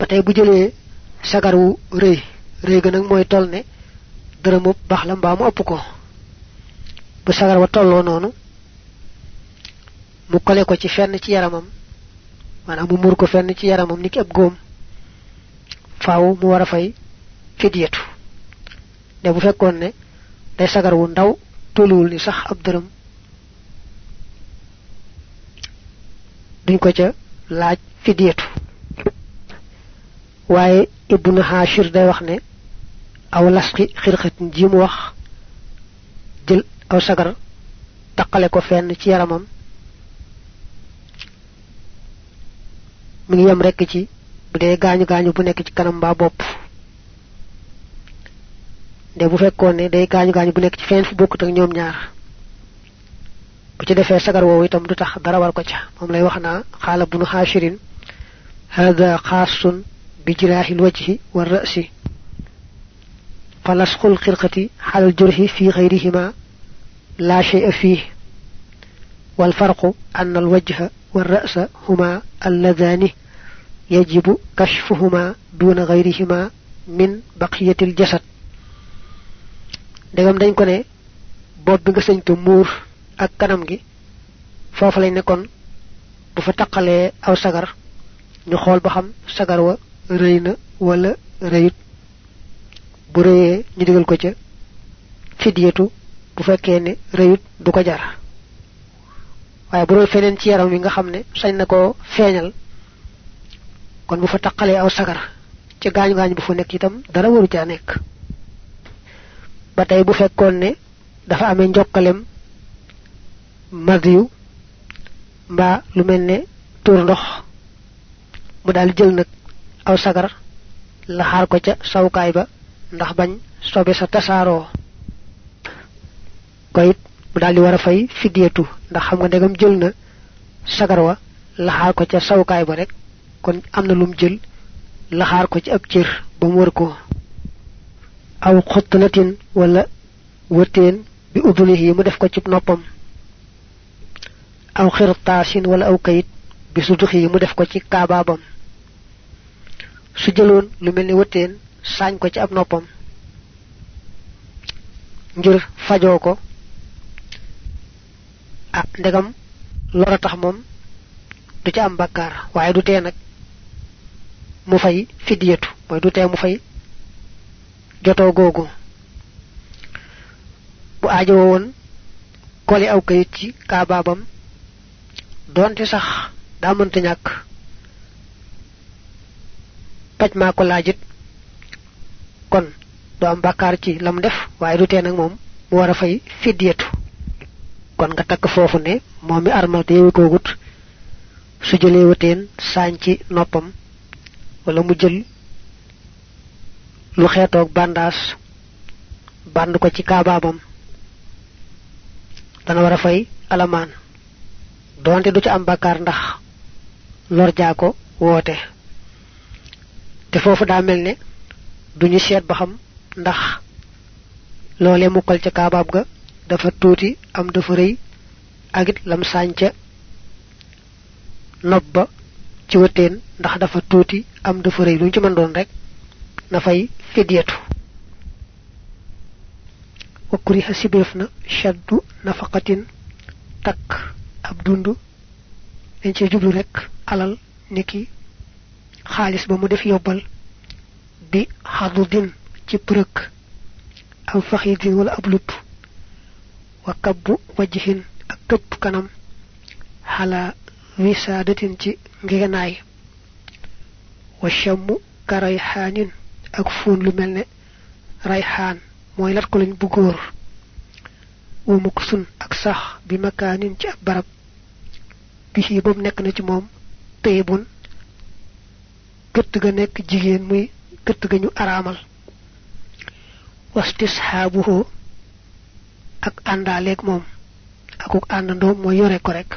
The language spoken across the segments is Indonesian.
batay bu jëlee sagar wu rëy rëy ga nag mooy toll ne dërëmu bax la mbaa mu ko. Bu sagar wa tolloo noonu mu kole ko ci fenn ci yaramam maanaam mu mur ko fenn ci yaramam niki ab góom. Faaw mu war fay fidiyatu ne bu fekkoon ne day sagar wu ndaw tolluwul ni sax ab dërëm. Duñ ko ca laaj fidiyatu waaye ibnu hashir day wax ne aw lasqi xirxatin ji mu wax jël aw sagar taqale ko fenn ci yaramam mi ngi yam rekk ci bu dee gaañu gaañu bu nekk ci kanam mbaa bopp. De bu fekkoon ne day gaañu gaañu bu nekk ci fenn fu bokkut ak ñoom ñaar bu ci defee sagar woowu itam du tax dara war ko ca. Moom lay wax naa xaala bunu hashirin hada xaasun بجراح الوجه والرأس. فلسق القرقة على الجرح في غيرهما لا شيء فيه. والفرق أن الوجه والرأس هما اللذان يجب كشفهما دون غيرهما من بقية الجسد. دغام دنج كوني بوب بيغا سنتو مور اك كانام فوفا لاي نيكون بو فا تاخالي أو سغار ني خول با خام سغار وا rëy na wala rëyut. Bu rëyee ñu digal ko ca fidiyatu bu fekkee ne rëyut du ko jar. Waaye bu doon feneen ci yaram wi nga xam ne sañ na koo feeñal kon bu fa taqalee aw sagar ci gaañu gaañu bu fa nekk itam dara waru caa nekk. Ba tey bu fekkoon ne dafa amee njokkalem madiyu mbaa lu mel ne tuur ndox mu daal jël nag aw sagar la xaar ko ca sawukaay ba ndax bañ sobe sa tasaaroo. Ko it mu daal war a fay fidiyatu ndax xam nga ndegam jël na sagar wa laxaar ko ca sawukaay ba rek kon am na lum jël laxaar ko ci ab cër ba mu wër ko. Aw xottalatin wala wëteen bi yi mu def ko ci noppam. Aw xirtaasin wala aw kayit bi yi mu def ko ci kaabaabam. Su jëloon lu mel ni wëteen sañ ko ci ab noppam. Ngir fajoo ko. Ah ndegam lora tax moom du ci am bakkaar waaye du tee nag mu fay fidiyatu mooy du tee mu fay jotoo googu. Bu aajo woon koli aw kayit ci kaabaabam donte sax daa mënta ñàkk paj maa ko laajit kon do am bakkaar ci lam def waaye du moom mu war a fay fidiyatu kon nga takk foofu ne moom mi armal te yewi koogut. Su jëlee wëteen saañ ci noppam wala mu jël lu xeetoog bandaas band ko ci dana fay alamaan. Donte du ci am bakkaar ndax lor jaa ko woote te foofu daa mel ne duñu seet ba xam ndax loolee mukkal ca kaabaab ga dafa tuuti am dafa rëy agit lam sànca nob ba ci wëteen ndax dafa tuuti am dafa rëy. Luñ ci mën doon rek na fay fidiyatu wa kuriha sibiref na shaddu nafaqatin tak ab dundu. Dañ jublu rek alal niki خالص بمو دف يوبال بي حضو دين تي برك ام فخي دين ولا ابلوب وكب وجهين اكب كنم حلا ويسادة تي غيناي وشم كريحان اكفون لملن ريحان موي لات كولن بوغور ومكسن اكسح بمكان تي برب بيه بوم نيك نتي موم تيبون gëtt ga nekk jigéen muy gëtt ga ñu araamal wastisxaabuhu ak àndaaleeg moom akuk àndandoom mooy yore ko rek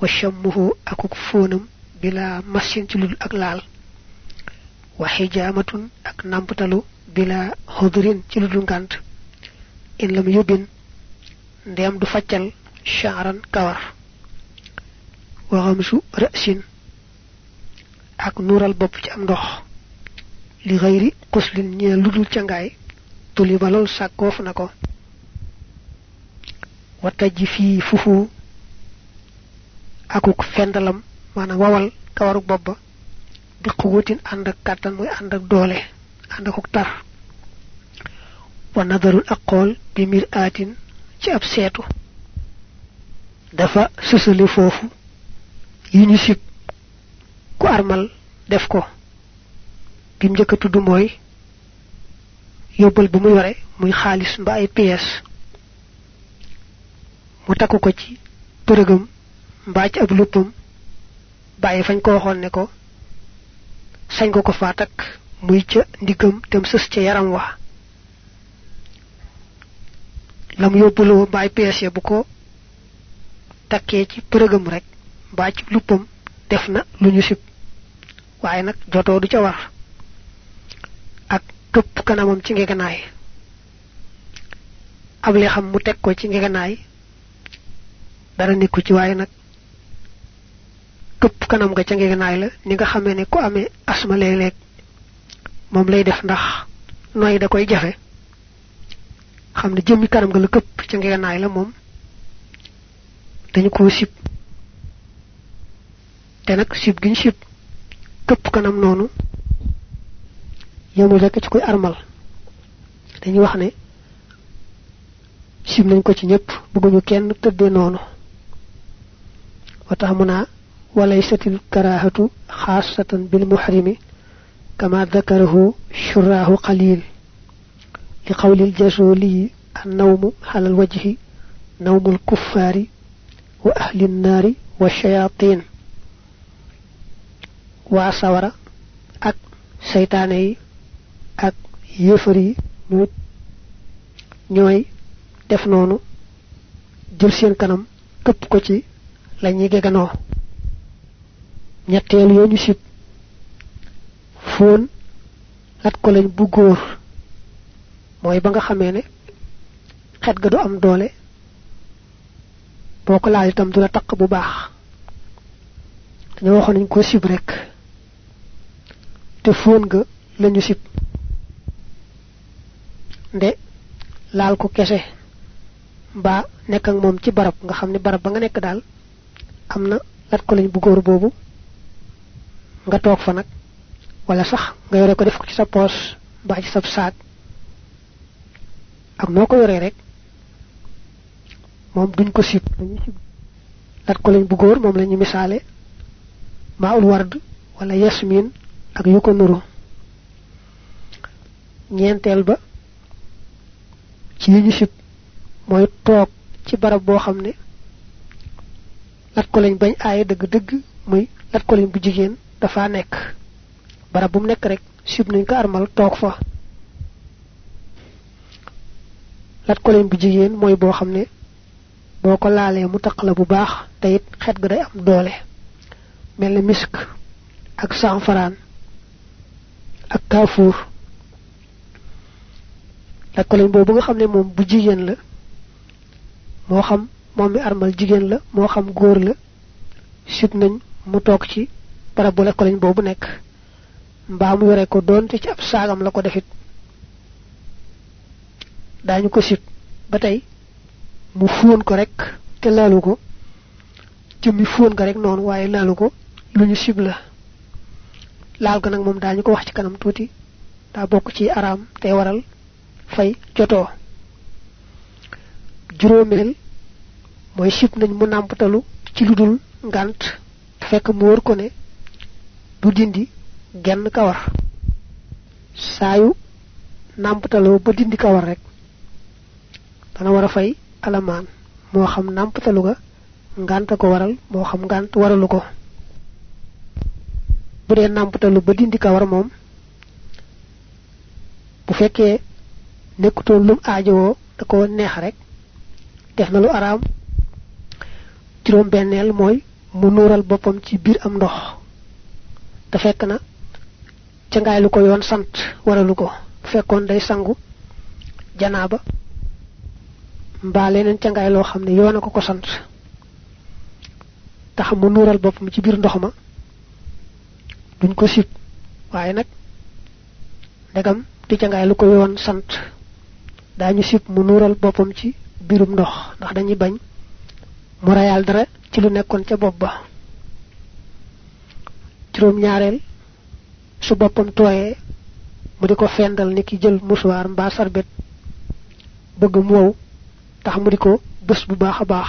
wa shammuhu akuk fóonam bila masin ci lul ak laal wa xijaamatun ak nàmptalu bila xudurin ci ludul ngànt in lam yubin ndeem du faccal shaaran kawar wa xamsu rësin ak nuural bopp ci am ndox. Li xëyri xuslin ñee ludul ca ngaay tuli ba lool sàkkoof na ko. Wata ji fii fufu akuk fendalam maanaam wawal kawaruk bopp ba bi xuwutin ànd ak kàttan muy ànd ak doole ànd akuk tar. Wa nadarul aqool bi mir aatin ci ab seetu. Dafa sësale foofu yi ñu sib ku armal def ko. Bim njëkk tudd mooy yóbbal bu mu yore muy xaalis mba ay pièces. Mu takku ko ci përëgam mbaa ci ab luppam bàyyi fañ ko waxoon ne ko sañ ko ko faa takk muy ca ndigam dem sës ca yaram wa. Lam yóbbuloo mbaay pièces ya bu ko takkee ci përëgam rek mbaa ci luppam def na lu waaye nag jotoo du ca war ak këpp kanamam ci ngeganaay ab li xam mu teg ko ci ngeganaay dara nekku ci waaye nag këpp kanam nga ca ngeganaay la ni nga xamee ne ku amee asma léeg-léeg moom lay def ndax nooy da koy jafe. Xam ne jëmmi kanam nga la këpp ca ngeganaay la moom dañu ko sib. Te nag sib giñ sib këpp kanam noonu yamul rek ci koy armal. Dañuy wax ne sib nañ ko ci ñëpp bëgguñu kenn tëddee noonu. Wa tax mu naa وليست الكراهة خاصة بالمحرم كما ذكره شراه قليل لقول الجزولي النوم على الوجه نوم الكفار وأهل النار والشياطين wa sawara ak seytaane ak yefuri nit ñoy def nonu jël seen kanam kep ko ci lañuy gëgëno ñettel ñetteel yoo ñu sib foon ko lañ bu goor moy ba nga xamé né xet ga du am doole boko ko itam du bu baax. ñu ko sib rek te foon ga lañu sib nde laal ko kese mbaa nekk ak moom ci barab nga xam ne barab ba nga nekk daal am na lat ko lañ bu góor boobu nga toog fa nag wala sax nga yore ko def ko ci sa poos mbaa ci sa saag ak noo ko rek moom duñ ko sib dañuy sib lat ko lañ bu góor moom la ñu misaale maaul ward wala yasmin ak yu ko nuru. Ñeenteel ba ci ñu sib mooy toog ci barab boo xam ne lat ko lañ bañ aaye dëgg-dëgg muy lat ko lañ bu jigéen dafa nekk. Barab bu mu nekk rek sib nañ ko armal toog fa. Lat ko leen bu jigéen mooy boo xam ne boo ko laalee mu taq la bu baax te it xet ga day am doole. Mel ne misk ak sanfaraan ak kaafuur leen boobu nga xam ne moom bu jigéen la moo xam moom mi armal jigéen la moo xam góor la sib nañ mu toog ci barab bu lekko lañ boobu nekk. Mbaa mu yore ko doonte ci ab saagam la ko defit. Daañu ko sib. Ba mu fóon ko rek te laalu ko. Jëmmi rek laalu ko. Sib la laal ga nag moom daañu ko wax ci kanam tuuti. Daa bokk ci araam te waral fay jotoo. Juróomeel mooy sib nañ mu nàmpatalu ci ludul ngant fekk mu wër ko ne du dindi genn kawar. Saayu nàmpataloo ba dindi kawar rek dana war a fay alamaan. Moo xam nàmpatalu ga ngant ko waral moo xam ngant waralu ko bu dee nàmpatalu ba dindi kawar moom bu fekkee nekkutoon lum aajowoo da ko neex rek def na lu araam. Juróom benneel mooy mu nuural boppam ci biir am ndox. Te fekk na ca ngaay lu ko yoon sant waralu ko. Bu fekkoon day sangu janaaba mbaa leneen ca ngaay loo xam ne yoona ko ko sant. Tax mu nuural boppam ci biir ndox ma duñ ko sip waaye nag ndegam lu ko yoon sant daañu sip mu nuural boppam ci birum ndox ndax dañuy bañ mu rayal dara ci lu nekkoon ca bopp ba. Juróom ñaareel su boppam tooyee mu di ko fendal ni ki jël musuwaar mbaa sarbet bëgg mu wow tax mu di ko bés bu baax a baax.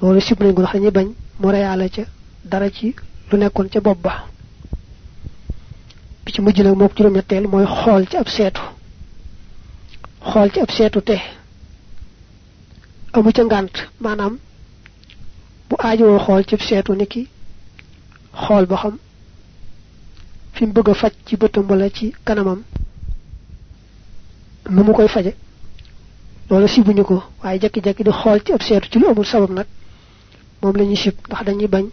Loolu sib nañ ndax dañuy bañ mu reyaale ca dara ci lu nekkoon ca bopp ba bi ci mujj nag mook juróom ñetteel mooy xool ci ab seetu xool ci ab seetu te amu ca ngànt maanaam bu aajowoo xool ci seetu ni ki xool ba xam fi mu bëgg a faj ci bëtam wala ci kanamam nu mu koy faje loolu sibuñu ko waaye jekki-jekki di xool ci ab seetu ci lu amul sabab nag moom la ñuy sib ndax dañuy bañ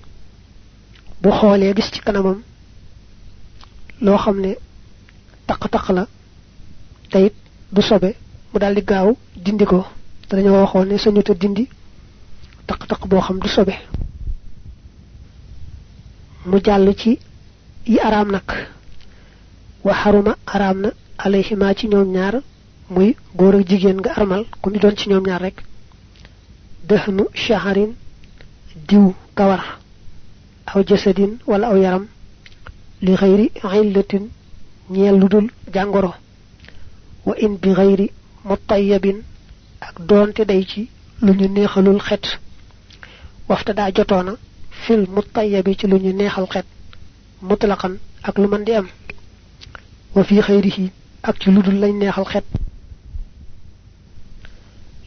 bu xoolee gis ci kanamam loo xam ne taq-taq la te du sobe mu daal di gaaw dindi ko. Te dañoo waxoon ne dindi taq-taq boo xam du sobe. Mu jàll ci yi araam nag. Wa xaruma araam na alayhima ci ñoom ñaar muy góor ak jigéen nga armal ku ñu doon ci ñoom ñaar rek. Dëhnu shaharin diw kawar aw jasadin wala aw yaram li xayri illatin ñeel lu dul jàngoro wa in bi xayri mutayyabin ak doonte day ci lu ñu neexalul xet wafta daa jotoona fil mutayyabi ci lu ñu neexal xet mutlaqan ak lu man di am wa fi xayrihi ak ci lu dul lañ neexal xet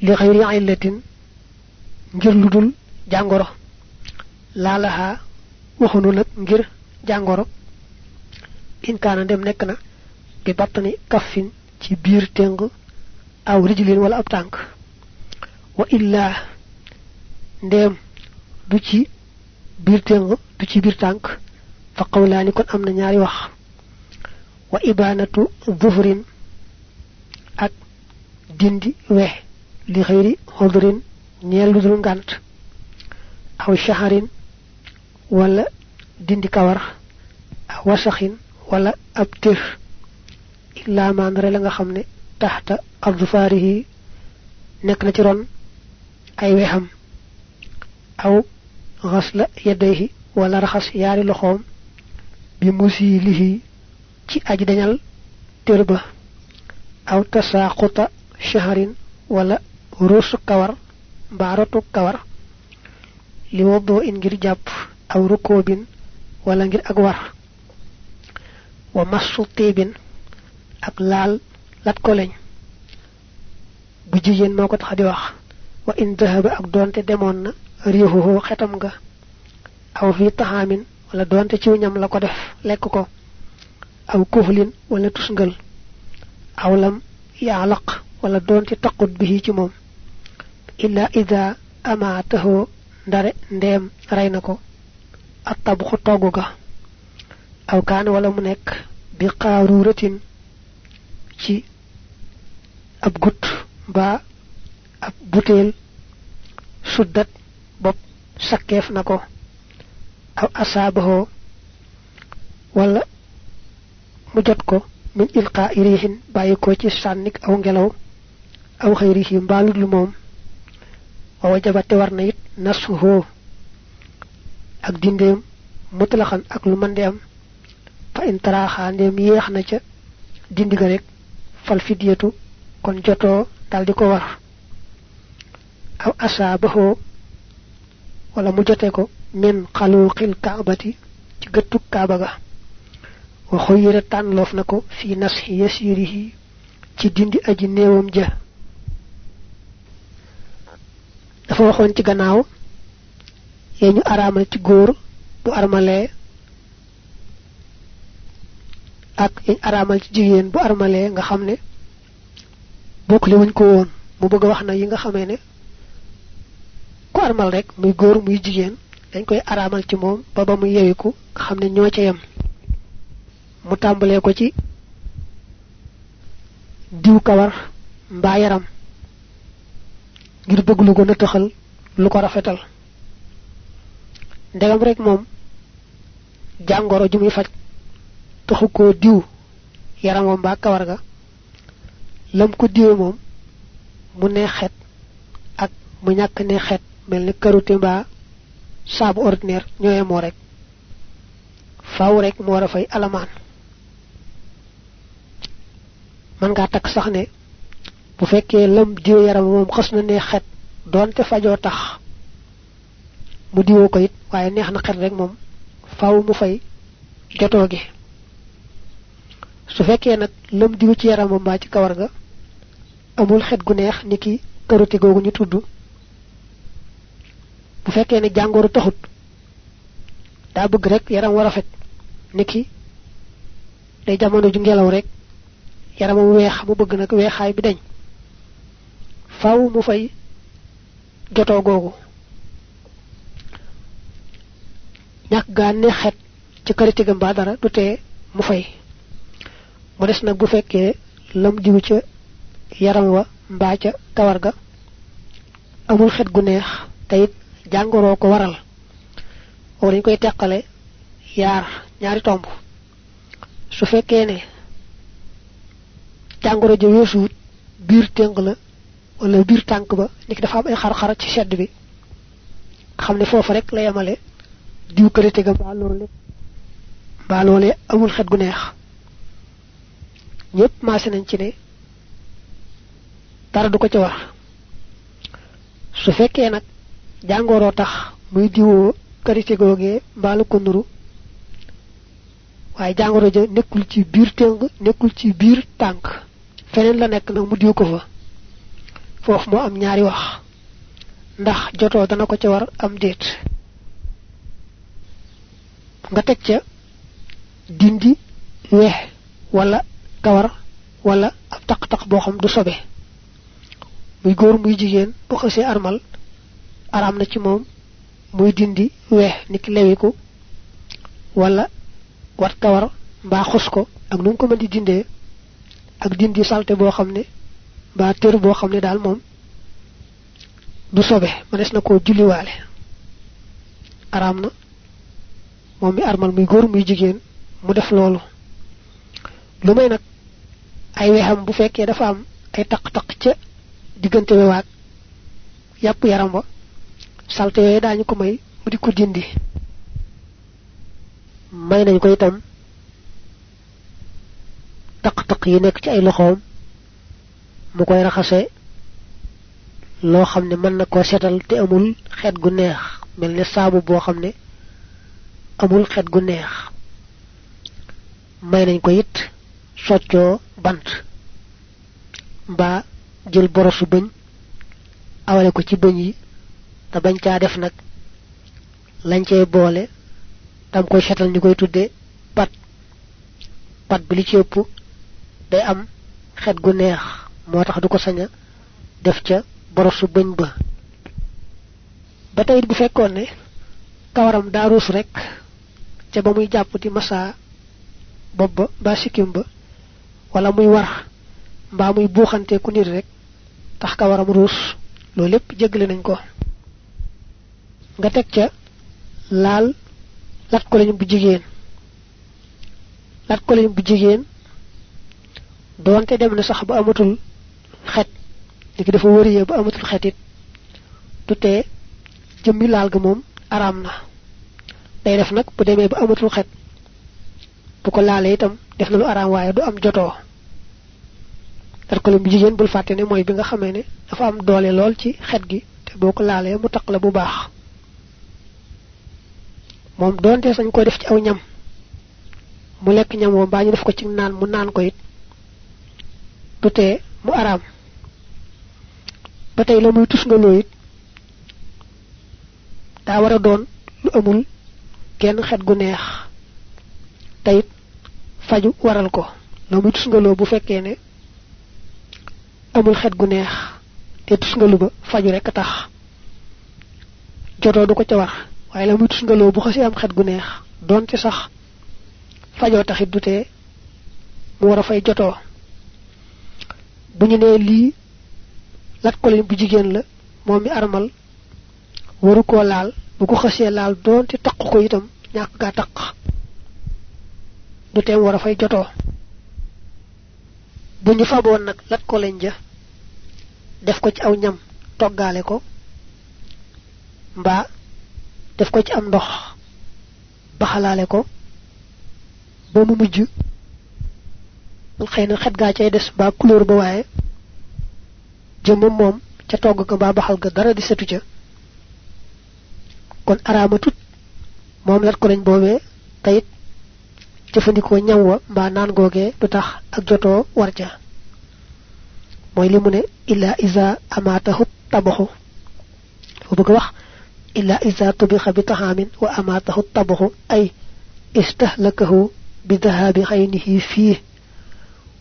li xayri illatin ngir lu dul jàngoro laalaha waxunu nag ngir jàngoro in kaana dem nekk na bi battani kaffin ci biir téng aw rijlin wala ab tànk wa illa ndem du ci biir téng du ci biir tànk fa qawlaani kon am na ñaari wax wa ibanatu dhuhrin ak dindi we li xëyri xodrin ñeel lu dul ngànt aw shaharin wala dindi kawar aw wasaxin wala ab tir illa mandare la nga xam ne taxta adfaarihi nekk na ci ron ay wexam aw xasla yadayhi wala raxas yaari loxoom bi musilihi ci aji dañal tër ba aw tasaaquta shaharin wala rusu kawar mbaa rotu kawar li woddoo in ngir jàpp aw rukoobin wala ngir ak war wa massu tiibin ak laal lat ko leñ bu jigéen moo ko tax di wax wa in dahaba ak doonte demoon na riixuhu xetam nga aw fi taxaamin wala doonte ciw ñam la ko def lekk ko aw kuhlin wala tusngal aw lam yaalaq wala doonte taqut bihi ci moom illa ida amaatahu ndare ndeem rey na ko ak tabxu togg ga aw kaan wala mu nekk bi qaaruratin ci ab gut mbaa ab butéel suddat bopp sakkeef na ko aw asaabaho wala mu jot ko min ilqa irihin bàyyi ko ci sànnik aw ngelaw aw xëyrihi mbaalul lu moom wa wajaba te war na it nasuhu ak dindeem mutlaxan ak lu mën di am ca dindi ga rek fal fidiyatu kon jotoo dal di ko war aw asaabahu wala mu jote ko min xaluqil kaabati ci gëttu kaaba ga wa xuyira tànnloof na ko fi nasxi yasirihi ci dindi aji néewam ja dafa waxoon ci gannaaw yee ñu araamal ci góor bu armalee ak yañ araamal ci jigéen bu armalee nga xam ne bokk li wuñ ko woon. Mu bëgg wax na yi nga xamee ne ku armal rek muy góor muy jigéen dañ koy araamal ci moom ba ba muy yewiku nga xam ne ca yem. Mu tàmbalee ko ci diw kawar mbaa yaram ngir bëgg lu ko nëtëxal lu ko rafetal. Ndegam rek moom jàngoro ju muy faj taxu koo diw yaramam mbaa kawar ga. lam ko diwe moom mu ne xet ak mu ñàkk ne xet mel ni karute mbaa ordinaire ñooye moo rek. faaw rek mu war a fay alamaan. man ngaa takk sax ne bu fekkee lam diw yaram xas na ne xet tax mu diwoo ko it waaye neex na xet rek moom faaw mu fay gi su fekkee nag lëm diw ci yaramam mbaa ci kawar ga amul xet gu neex niki karoti googu ñu tudd. Bu fekkee ne jàngoro taxut daa bëgg rek yaram war a fet niki day jamono ju ngelaw rek yaramam weex mu bëgg nag weexaay bi dañ faaw mu fay jotoo googu. Ñàkk gaa ne xet ci kariti ga mbaa dara du tee mu fay. Mu des nag bu fekkee lam diw ca yaram wa mbaa ca kawar ga. Amul xet gu neex te it jàngoroo ko waral. Oo dañ koy teqale yaar ñaari tomb. Su fekkee ne jàngoro ja weesuut biir téng la wala biir tànk ba niki dafa am ay xar-xar ci sedd bi. Xam ne foofu rek la yemale diw karité ga mbaa loole mbaa loole amul xet gu neex ñépp maase nañ ci ne dara du ko ci war su fekkee nag jàngoroo tax muy diwoo karité googee mbaa la ko nuru waaye jàngoro ja nekkul ci biir téng nekkul ci biir tànk feneen la nekk nag mu diw ko fa foofu moo am ñaari wax ndax jotoo dana ko ca war am déet nga teg ca dindi weex wala kawar wala ab taq-taq boo xam du sobe. Muy góor muy jigéen bu xësee armal araam na ci moom muy dindi weex niki lewiku wala wat kawar mbaa xus ko ak nu ko mën di dindee ak dindi salte boo xam ne mbaa tër boo xam ne daal moom du sobe mënees na koo julliwaale. Araam na moom mi armal muy góor muy jigéen mu def loolu. Lu may nag ay weexam bu fekkee dafa am ay taq-taq ca diggante wewaag yàpp yaram ba salte yooyu daañu ko may mu di ko dindi may nañ ko itam taq-taq yi nekk ci ay loxoom mu koy raxase loo xam ne mën na koo setal te amul xeet gu neex mel saabu boo xam amul xet gu neex may nañ ko it soccoo bant. Mbaa jël borosu bëñ awale ko ci bëñ yi te bañ caa def nag lañ cey boole tam koy setal ñu koy tudde pat. Pat bi li ci ëpp day am xet gu neex moo tax du ko saña def ca borosu bëñ ba. Ba tey bu fekkoon ne kawaram ruus rek ca ba muy jàpp di massa bopp ba mbaa sikkim ba wala muy war mbaa muy buuxante ku nit rek tax kawaram ruus. Loolu lépp jéggale nañ ko. Nga teg ca laal lat ko lañ bu jigéen. Lat ko lañ bu jigéen doonte dem na sax ba amatul xet. Niki dafa wëriyee ba amatul xetit du jëmmi laal ga moom day def nag bu demee ba amatul xet. Bu ko laalee itam def na lu araam waaye du am jotoo. Dar ko bu jigéen bul fàtte ne mooy bi nga xamee ne dafa am doole lool ci xet gi te boo ko laalee mu taq la bu baax. Moom doonte sañ ko def ci aw ñam mu lekk ñam woo mbaa ñu def ko ci naan mu naan ko it du mu araam. Ba la muy tus nga loo it daa war a lu amul genn xet gu neex. Tayit faju waral ko. La muy tusngaloo bu fekkee ne amul xet gu neex te tusngalu ba faju rek tax. Jotoo du ko ca war waaye la muy tusngaloo bu xasi am xet gu neex donte sax fajoo taxit du mu war fay jotoo. Bu ñu lat ko bu jigéen la moom armal waru koo laal bu ko xasee laal doonte taq ko itam du teem war a fay jotoo. Bu ñu faboon nag lat ko leen ja def ko ci aw ñam toggaale ko mbaa def ko ci am ndox ko ba mu mujj xëy na xet gaa cay des ba couleur ba waaye jëmmam moom ca togg ko ba baxal ga dara di setu ca. Kon tut moom lat ko lañ boobee tayit jëfandikoo ñaw wa mbaa naan googee du tax ak jotoo war ca mooy li mu ne illa isa amaatahu tabaxu fu bëgg wax illa isa tubixa bi taxaamin wa amaatahu tabaxu ay istahlakahu bi dahabi xaynihi fii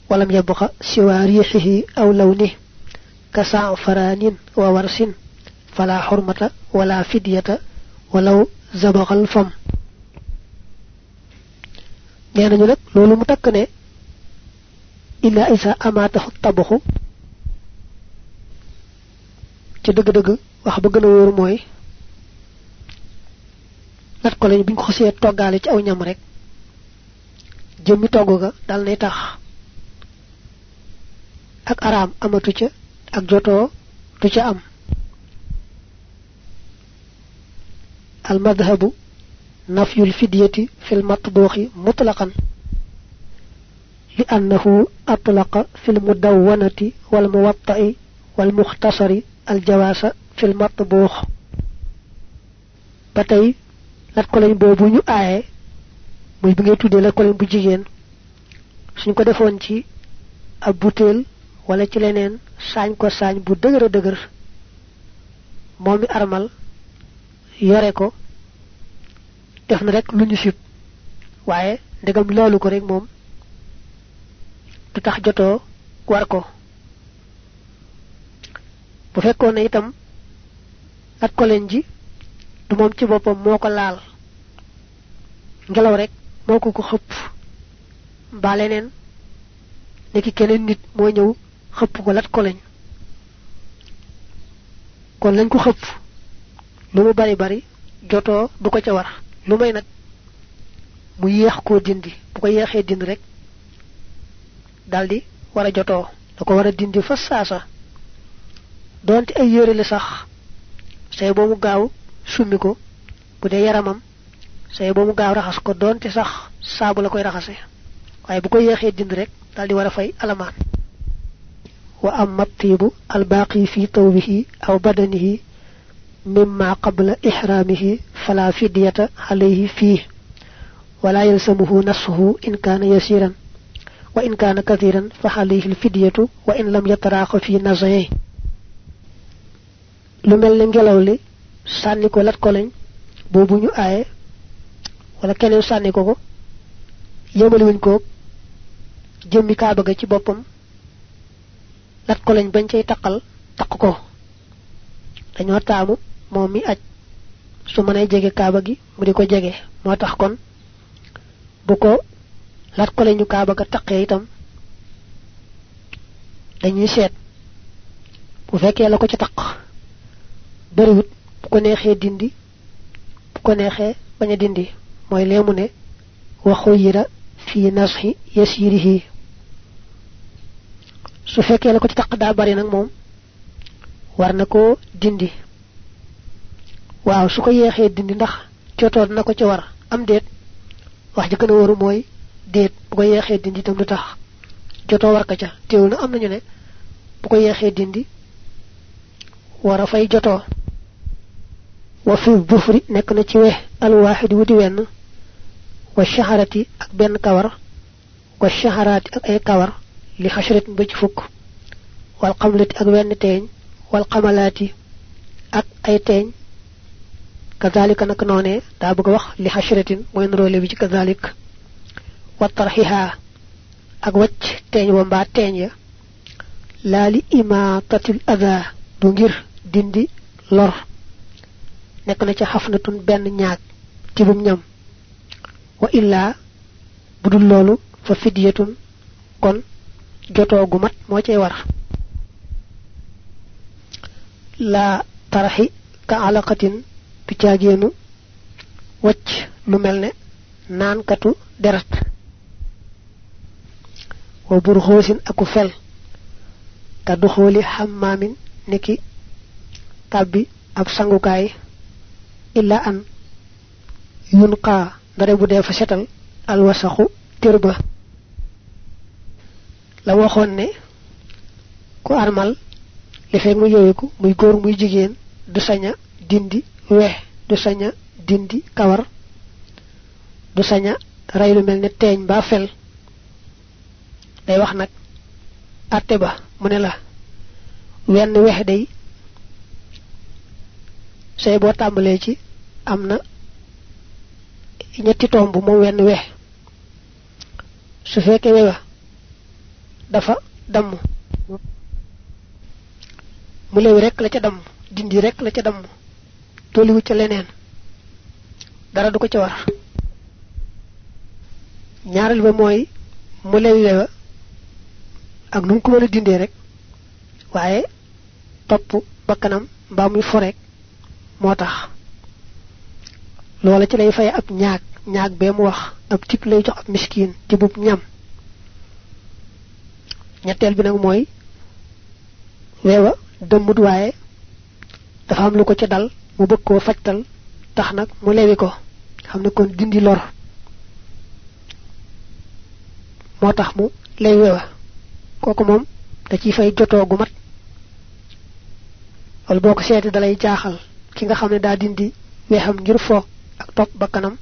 ولم يبق سوى ريحه أو لونه كسعفران وورس فلا حرمة ولا فدية ولو زبغ الفم neena ñu nak lolu mu tak ne illa isa amatahu tabahu. Ci deug deug wax ba gëna wóor mooy nat ko lañ buñ ko xosee toggaale ci aw ñam rek jëmmi togg ga dal nay tax ak aram amatu ca ak joto du ca am. Al madhhabu نفي الفدية في المطبوخ مطلقا لأنه أطلق في المدونة والموطئ والمختصر الجواس في المطبوخ. باتاي لا كولين بوبو ني آي موي بيغي تودي لا كولين بو جيجين. سونكو ديفون سي اب بوتيل ولا سي لينين ساج كو ساج بو دغرو دغر. مومي أرمال يوري def na rek luñu sip waaye ndegam loolu ko rek moom du tax jotoo war ko. bu fekkoon ne itam at ko leen ji du moom ci boppam moo ko laal ngelaw rek moo ko ko xëpp mbaa leneen neki keneen nit moo ñëw xëpp ko lat ko lañ kon lañ ko xëpp lu mu bari bari jotoo du ko ca war lu may nag mu yéex koo dindi. bu ko yéexee dindi rek daldi war a jotoo. da ko war dindi fa saasa donte ay yére la sax. say boo mu gaaw summi ko. bu dee yaramam. say boo mu gaaw raxas ko. donte sax saabu la koy raxase. waaye bu ko yéexee dindi rek daldi fay wa amma tiibu albaqi fi tawbihi aw badanihi مما قبل إحرامه فلا فدية عليه فيه ولا يلزمه نصه إن كان يسيرا وإن كان كثيرا فعليه الفدية وإن لم يتراق في نزعه. لمن لنجلولي سانيكو لاتكولين بوبو نيو آي ولا كنين سانيكو يملي ونكوك جمي كابغة چي بوبم لاتكولين بانچي تقل تقكو لنو تامو moom mi aj. Su mënee jege kaaba gi mu di ko jege. Tax kon bu ko lat ko lañu kaaba ga taqee itam dañuy seet. Bu fekkee la ko ci taq bariwut bu ko neexee dindi bu ko neexee bañ a dindi. Mooy leemu ne waxu yira fi nashi yasirihi su fekkee la ko ci taq daa bari nag moom war dindi waaw su ko yeexee dindi ndax jotoon na ko ci war am déet wax ji gën a waru mooy déet bu ko yeexee dindi itam du tax jotoo war ka ca teewul na am nañu ne bu ko yeexee dindi war a fay jotoo wa fi bufri nekk na ci we alwaaxidi wuti wenn wa shaharati ak benn kawar wa shaharaati ak ay kawar li xashrat ba ci fukk wal xamlati ak wenn teeñ wal xamalaati ak ay teeñ كذلك نك نوني دا بوغ واخ لي حشرتين موي نرولي بي كذلك. وترحيها اك واتش تين بو مبا تين لا لي اما تاتل اذا دو غير ديندي لور نك نا تي حفنتون بن نياك تي بوم نيام وإلا بودول لولو ففديتون كون جوتو غو مات مو تي وار لا ترحي كعلاقه du wacc lu mel ne naankatu deret. Wa burxoosin aku fel ka du xooli xammaamin niki tabbi ab sangukaay illa an yunqa dare bu dee fa setal alwasaxu tër ba. La waxoon ne ku armal li fekk mu yeweku muy góor muy jigéen du dindi wex du saña dindi kawar. Du saña ray lu melni teñ ba fel. Day wax nak atté ba ne la wenn wex day say bo tambalé ci amna ñetti tombu mo wenn wex su fekke wewa dafa dam mu lew rek la ca dam dindi rek la ca dam toliwu ca leneen. Dara du ko ca war. Ñaaral ba mooy mu lew lewa ak nu ko mën a dindee rek waaye topp bakkanam mbaa muy forek moo tax. Loola ci lay fay ab ñaag ñaag bee mu wax ab tip lay jox ab miskin ci bub ñam. Ñetteel bi nag mooy weewa dëmmut waaye dafa am lu ko ci dal mu bëgg koo fajtal tax nag mu lewi ko xam ne kon dindi lor moo tax mu lay wewa kooku moom da ciy fay jotoo gu mat. Wala boo ko dalay jaaxal ki nga xam ne daa dindi weexam ngir fo ak topp bakkanam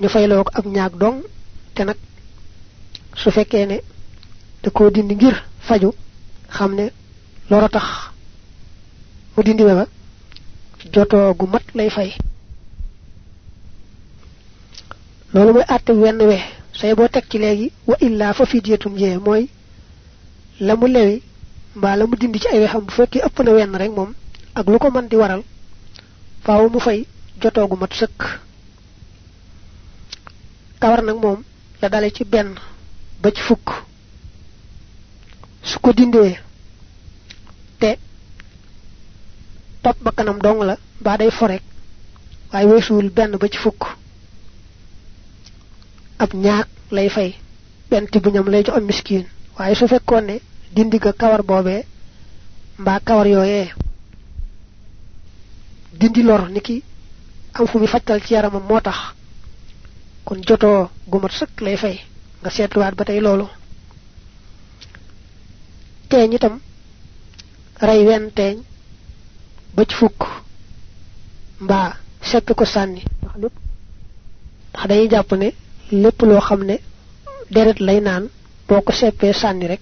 ñu fayloo ko ab ñaag dong te nag su fekkee ne da koo dindi ngir faju xam ne loro tax mu dindi wewa jotoo gu mat lay fay. Loolu mooy àtte wenn we. Say boo teg ci léegi wa illa fa fidyatun jee mooy la lewi mbaa la mu dindi ci ay wexam bu fekkee ëpp na wenn rek moom ak lu man di waral faaw mu fay jotoogu mat sëkk. Kawar nag moom la dale ci benn ba ci fukk. Su ko top ba kanam dong la ba day forek waaye weesuwul benn ba ci fukk. Ab ñaak lay fay benn tibb ñam lay jox am miskin waaye su fekkoon ne dindi ga kawar boobee mbaa kawar yooyee dindi lor niki am fu mi fajtal ci yaramam moo tax. Kon gu mat sëkk lay fay nga seetluwaat ba tey loolu. Teeñ itam rey wenn ba ci fukk. Mbaa seppi ko sànni. Ndax lépp? Ndax dañuy jàpp ne lépp loo xam ne deret lay naan boo ko seppee sànni rek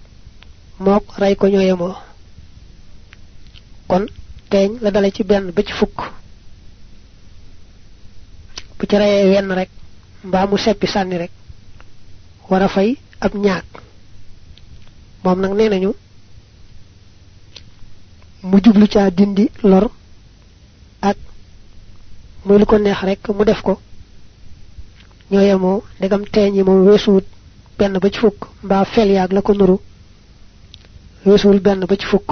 mook rey ko ñooyemoo kon teeñ la dale ci benn ba ci fukk. Bu ci reyee wenn rek mbaa mu seppi sànni rek war a fay ab ñaag. Moom nag nee nañu mu jublu caa dindi lor ak muy lu ko neex rek mu def ko. Ñoo yemoo ndegam teeñ yi moom benn ba ci fukk mbaa fel yaag la ko nuru. Weesuwul benn ba ci fukk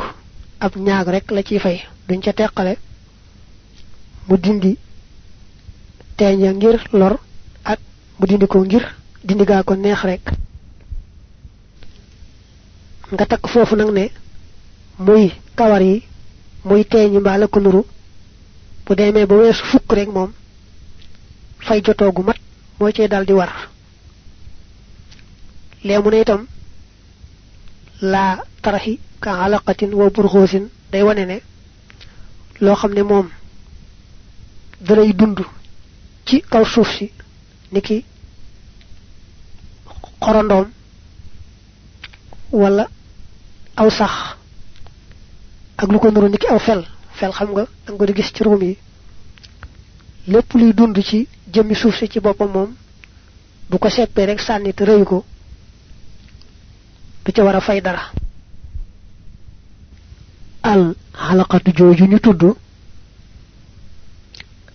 ab ñaag rek la ciy fay duñ ca teqale. Mu dindi ya ngir lor ak mu dindi ko ngir dindi gaa ko neex rek nga takk foofu nag ne muy kawar yi muy teeñi mbaa la ko nuru bu demee ba fukk rek moom fay jotoogu mat moo cee dal di war. Léemu ne itam laa taraxi ka alaqatin wa burxoosin day wane ne loo xam ne moom danay dund ci kaw suuf si niki wala aw sax ak lu ko nuru niki aw fel. Fel xam nga da nga di gis ci ruum yi. Lépp luy dund ci jëmmi suuf si ci boppam moom bu ko seppee rek sànni te rëyu ko du ca war a fay dara. Al xalaqatu jooju ñu tudd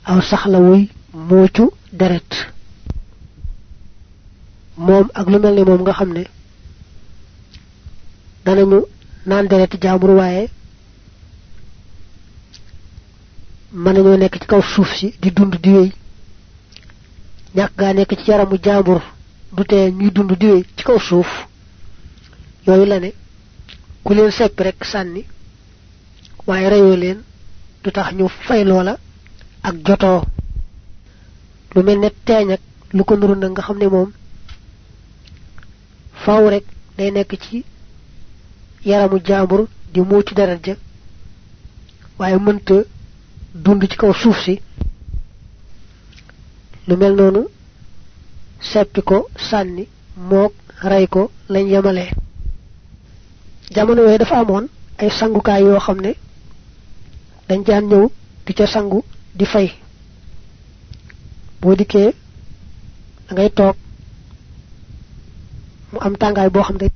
aw sax la wuy moocu deret. Moom ak lu ni moom nga xam ne danañu naan deret jaambur waaye mën nañoo nekk ci kaw suuf si di dund di wéy. Ñàkk gaa nekk ci yaramu jaambur du tee ñuy dund di wéy ci kaw suuf. Yooyu la ne ku leen sepp rek sànni waaye reyoo leen du tax ñu fay loola ak jotoo. Lu mel ne teeñ ak lu ko nuru na nga xam ne moom rek day nekk ci yaramu jaambur di muuc deret ja waaye mënta dund ci kaw suuf si. Lu mel noonu seppi ko sànni moog ray ko lañ jamono yooyu dafa amoon ay sangukaay yoo xam ne dañ jaan ñëw di ca sangu di fay. Boo dikkee da ngay toog mu am tàngaay boo xam ne